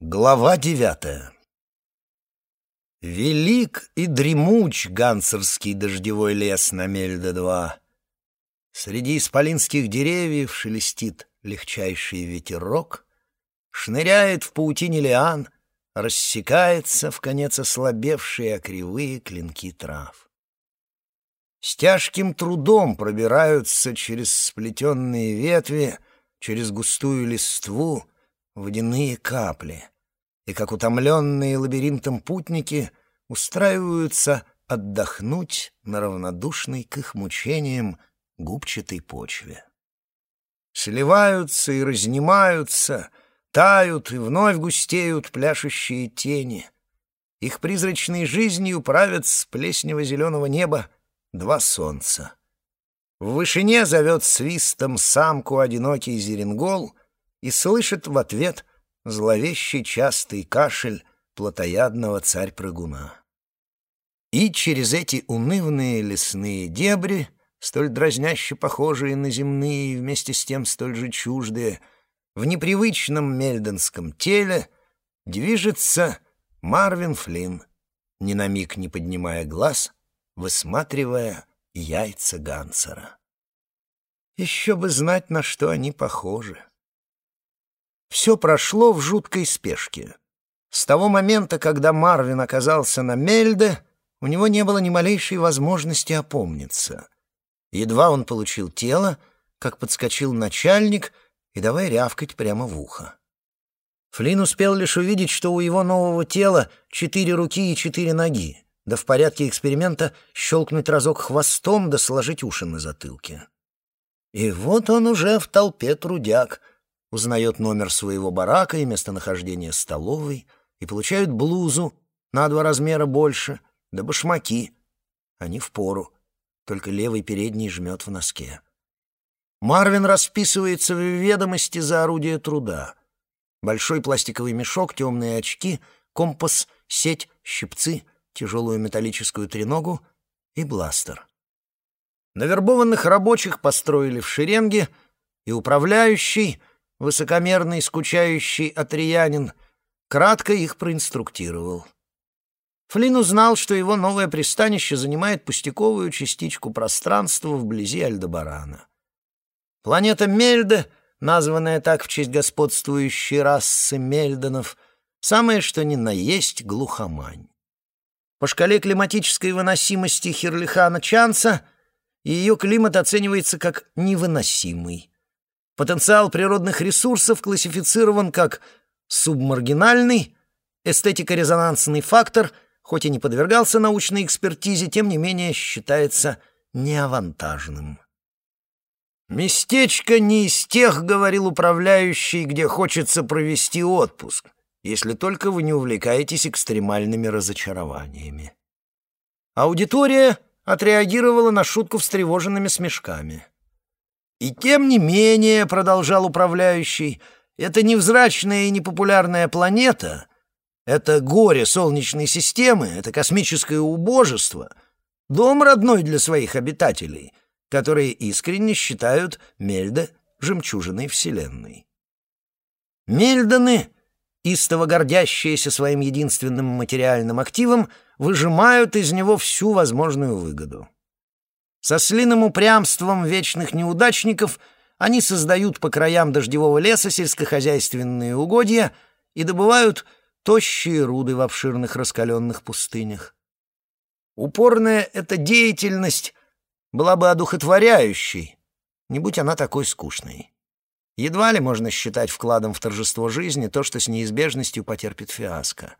Глава девятая Велик и дремуч гансерский дождевой лес на Мельде-2. Среди исполинских деревьев шелестит легчайший ветерок, Шныряет в паутине лиан, рассекается в конец ослабевшие кривые клинки трав. С тяжким трудом пробираются через сплетенные ветви, через густую листву — водяные капли, и, как утомленные лабиринтом путники, устраиваются отдохнуть на равнодушной к их мучениям губчатой почве. Сливаются и разнимаются, тают и вновь густеют пляшущие тени. Их призрачной жизнью правят с плеснево-зеленого неба два солнца. В вышине зовет свистом самку одинокий зеренгол — и слышит в ответ зловещий частый кашель плотоядного царь-прыгуна. И через эти унывные лесные дебри, столь дразняще похожие на земные и вместе с тем столь же чуждые, в непривычном мельденском теле движется Марвин Флинн, ни на миг не поднимая глаз, высматривая яйца Гансера. Еще бы знать, на что они похожи. Все прошло в жуткой спешке. С того момента, когда Марвин оказался на Мельде, у него не было ни малейшей возможности опомниться. Едва он получил тело, как подскочил начальник и давай рявкать прямо в ухо. Флинн успел лишь увидеть, что у его нового тела четыре руки и четыре ноги, да в порядке эксперимента щелкнуть разок хвостом да сложить уши на затылке. И вот он уже в толпе трудяг — узнает номер своего барака и местонахождение столовой, и получают блузу на два размера больше, да башмаки. Они в пору, только левый передний жмет в носке. Марвин расписывается в ведомости за орудие труда. Большой пластиковый мешок, темные очки, компас, сеть, щипцы, тяжелую металлическую треногу и бластер. Навербованных рабочих построили в шеренге, и управляющий — высокомерный, скучающий атриянин, кратко их проинструктировал. Флинн узнал, что его новое пристанище занимает пустяковую частичку пространства вблизи Альдебарана. Планета Мельда, названная так в честь господствующей расы Мельдонов, самое что ни на есть глухомань. По шкале климатической выносимости Хирлихана Чанса ее климат оценивается как невыносимый. Потенциал природных ресурсов классифицирован как субмаргинальный, эстетико-резонансный фактор, хоть и не подвергался научной экспертизе, тем не менее считается неавантажным. «Местечко не из тех, — говорил управляющий, — где хочется провести отпуск, если только вы не увлекаетесь экстремальными разочарованиями». Аудитория отреагировала на шутку встревоженными смешками. «И тем не менее, — продолжал управляющий, — это невзрачная и непопулярная планета, это горе Солнечной системы, это космическое убожество, дом родной для своих обитателей, которые искренне считают Мельда жемчужиной Вселенной. Мельданы, истово гордящиеся своим единственным материальным активом, выжимают из него всю возможную выгоду. Со слиным упрямством вечных неудачников они создают по краям дождевого леса сельскохозяйственные угодья и добывают тощие руды в обширных раскаленных пустынях. Упорная эта деятельность была бы одухотворяющей, не будь она такой скучной. Едва ли можно считать вкладом в торжество жизни то, что с неизбежностью потерпит фиаско.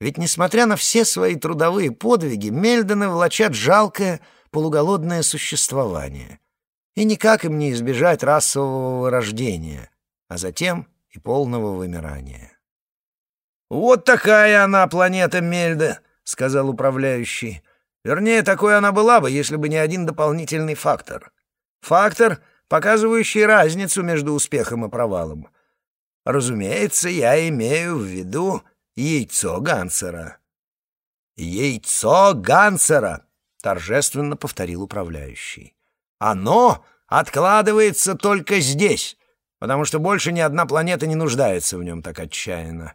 Ведь, несмотря на все свои трудовые подвиги, Мельдоны влачат жалкое, полуголодное существование. И никак им не избежать расового рождения, а затем и полного вымирания. «Вот такая она, планета Мельда», — сказал управляющий. «Вернее, такой она была бы, если бы не один дополнительный фактор. Фактор, показывающий разницу между успехом и провалом. Разумеется, я имею в виду яйцо Гансера». «Яйцо Гансера!» Торжественно повторил управляющий. «Оно откладывается только здесь, потому что больше ни одна планета не нуждается в нем так отчаянно.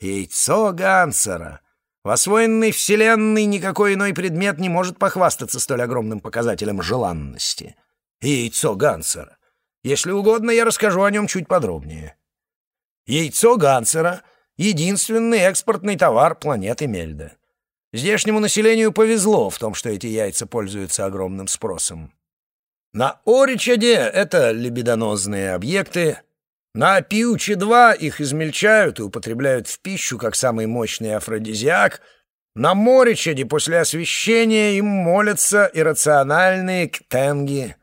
Яйцо Гансера. В освоенной вселенной никакой иной предмет не может похвастаться столь огромным показателем желанности. Яйцо Гансера. Если угодно, я расскажу о нем чуть подробнее. Яйцо Гансера — единственный экспортный товар планеты Мельда. Здешнему населению повезло в том, что эти яйца пользуются огромным спросом. На Оричаде это лебедоносные объекты, на Пиуче-2 их измельчают и употребляют в пищу как самый мощный афродизиак, на Моричаде после освещения им молятся иррациональные ктенги.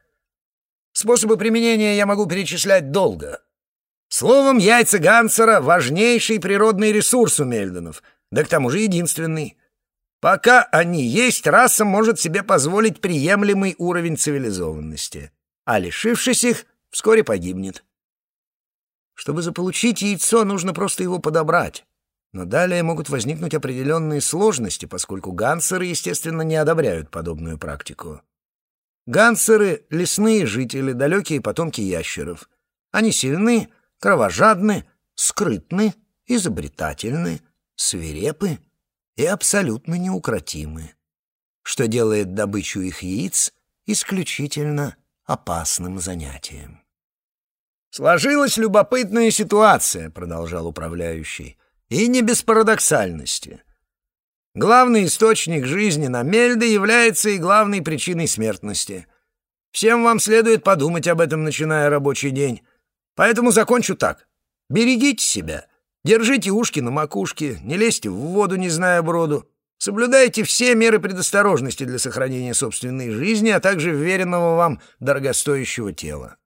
Способы применения я могу перечислять долго. Словом, яйца Гансера — важнейший природный ресурс у Мельдонов, да к тому же единственный. Пока они есть, раса может себе позволить приемлемый уровень цивилизованности, а лишившись их, вскоре погибнет. Чтобы заполучить яйцо, нужно просто его подобрать. Но далее могут возникнуть определенные сложности, поскольку гансеры, естественно, не одобряют подобную практику. Гансеры — лесные жители, далекие потомки ящеров. Они сильны, кровожадны, скрытны, изобретательны, свирепы — и абсолютно неукротимы, что делает добычу их яиц исключительно опасным занятием. «Сложилась любопытная ситуация», — продолжал управляющий, — «и не без парадоксальности. Главный источник жизни на Мельде является и главной причиной смертности. Всем вам следует подумать об этом, начиная рабочий день. Поэтому закончу так. Берегите себя Держите ушки на макушке, не лезьте в воду, не зная броду. Соблюдайте все меры предосторожности для сохранения собственной жизни, а также веренного вам дорогостоящего тела.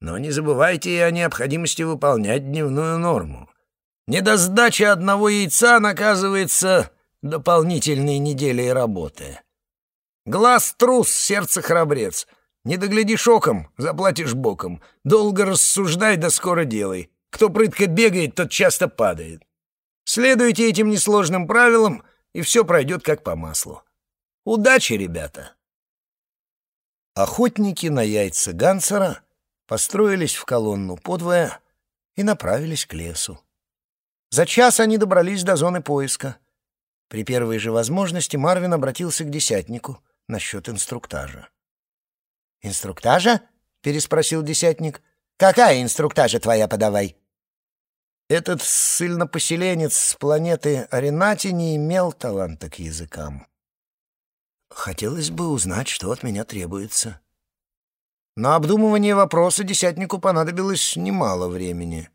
Но не забывайте и о необходимости выполнять дневную норму. Недосдача одного яйца наказывается дополнительной неделей работы. Глаз трус, сердце храбрец. Не доглядишь оком, заплатишь боком. Долго рассуждай, да скоро делай. Кто прытко бегает, тот часто падает. Следуйте этим несложным правилам, и все пройдет как по маслу. Удачи, ребята! Охотники на яйца Гансера построились в колонну подвое и направились к лесу. За час они добрались до зоны поиска. При первой же возможности Марвин обратился к десятнику насчет инструктажа. «Инструктажа?» — переспросил десятник. «Какая инструктажа твоя подавай?» Этот ссыльнопоселенец с планеты Аренати не имел таланта к языкам. Хотелось бы узнать, что от меня требуется. На обдумывание вопроса десятнику понадобилось немало времени.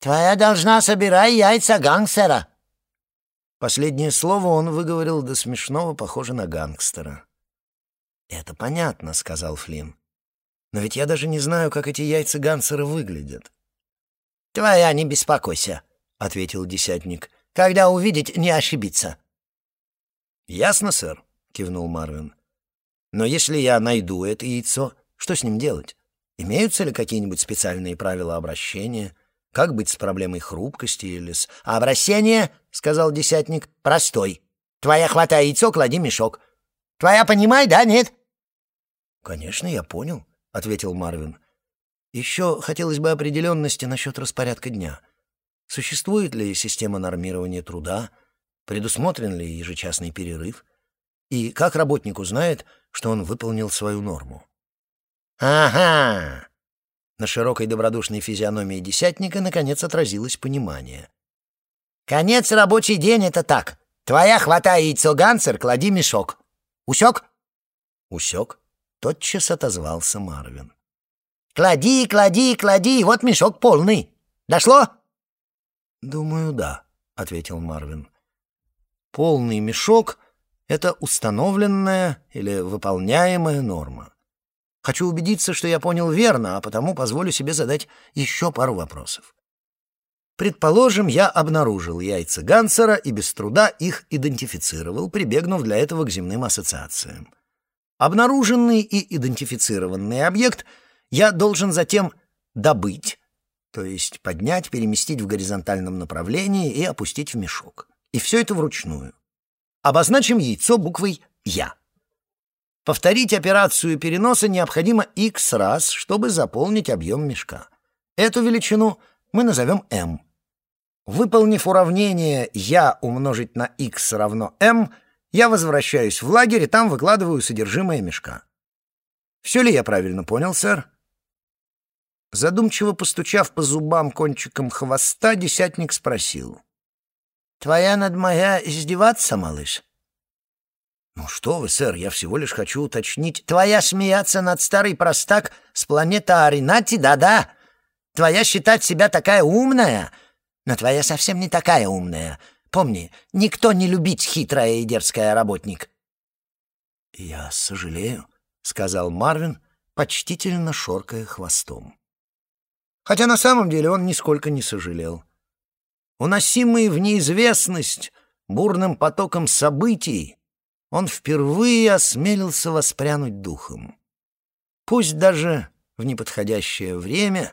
«Твоя должна собирать яйца гангстера». Последнее слово он выговорил до смешного, похоже на гангстера. «Это понятно», — сказал Флинн. «Но ведь я даже не знаю, как эти яйца гангстера выглядят». «Твоя, не беспокойся», — ответил десятник. «Когда увидеть, не ошибиться». «Ясно, сэр», — кивнул Марвин. «Но если я найду это яйцо, что с ним делать? Имеются ли какие-нибудь специальные правила обращения? Как быть с проблемой хрупкости или с...» «Обращение», — сказал десятник, — «простой. Твоя хватай яйцо, клади мешок. Твоя понимай, да, нет?» «Конечно, я понял», — ответил Марвин. Еще хотелось бы определенности насчет распорядка дня. Существует ли система нормирования труда? Предусмотрен ли ежечасный перерыв? И как работник узнает, что он выполнил свою норму? «Ага!» На широкой добродушной физиономии десятника наконец отразилось понимание. «Конец рабочий день — это так. Твоя хватай яйцо Гансер, клади мешок. Усек?» «Усек», — тотчас отозвался Марвин. Клади, клади, клади, вот мешок полный. Дошло?» «Думаю, да», — ответил Марвин. «Полный мешок — это установленная или выполняемая норма. Хочу убедиться, что я понял верно, а потому позволю себе задать еще пару вопросов. Предположим, я обнаружил яйца Гансера и без труда их идентифицировал, прибегнув для этого к земным ассоциациям. Обнаруженный и идентифицированный объект — я должен затем добыть, то есть поднять, переместить в горизонтальном направлении и опустить в мешок. И все это вручную. Обозначим яйцо буквой «Я». Повторить операцию переноса необходимо x раз, чтобы заполнить объем мешка. Эту величину мы назовем m. Выполнив уравнение «я умножить на x равно m», я возвращаюсь в лагерь и там выкладываю содержимое мешка. Все ли я правильно понял, сэр? Задумчиво постучав по зубам кончиком хвоста, десятник спросил. «Твоя над моя издеваться, малыш?» «Ну что вы, сэр, я всего лишь хочу уточнить...» «Твоя смеяться над старый простак с планеты Аринати, да-да. Твоя считать себя такая умная, но твоя совсем не такая умная. Помни, никто не любит хитрая и дерзкая работник». «Я сожалею», — сказал Марвин, почтительно шоркая хвостом. Хотя на самом деле он нисколько не сожалел. Уносимый в неизвестность бурным потоком событий, он впервые осмелился воспрянуть духом. Пусть даже в неподходящее время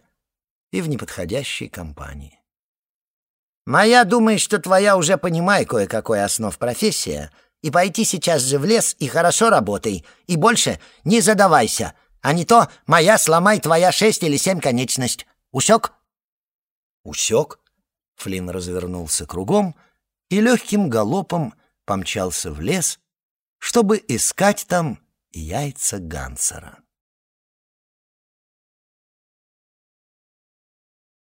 и в неподходящей компании. «Моя думает, что твоя уже понимай кое-какой основ профессия, и пойти сейчас же в лес и хорошо работай, и больше не задавайся, а не то моя сломай твоя шесть или семь конечность. Усек?» «Усек?» Флинн развернулся кругом и легким галопом помчался в лес, чтобы искать там яйца Гансера.